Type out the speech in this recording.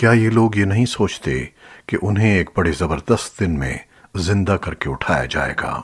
کیا یہ لوگ یہ نہیں سوچتے کہ انہیں ایک بڑے زبردست دن میں زندہ کر کے اٹھایا جائے گا؟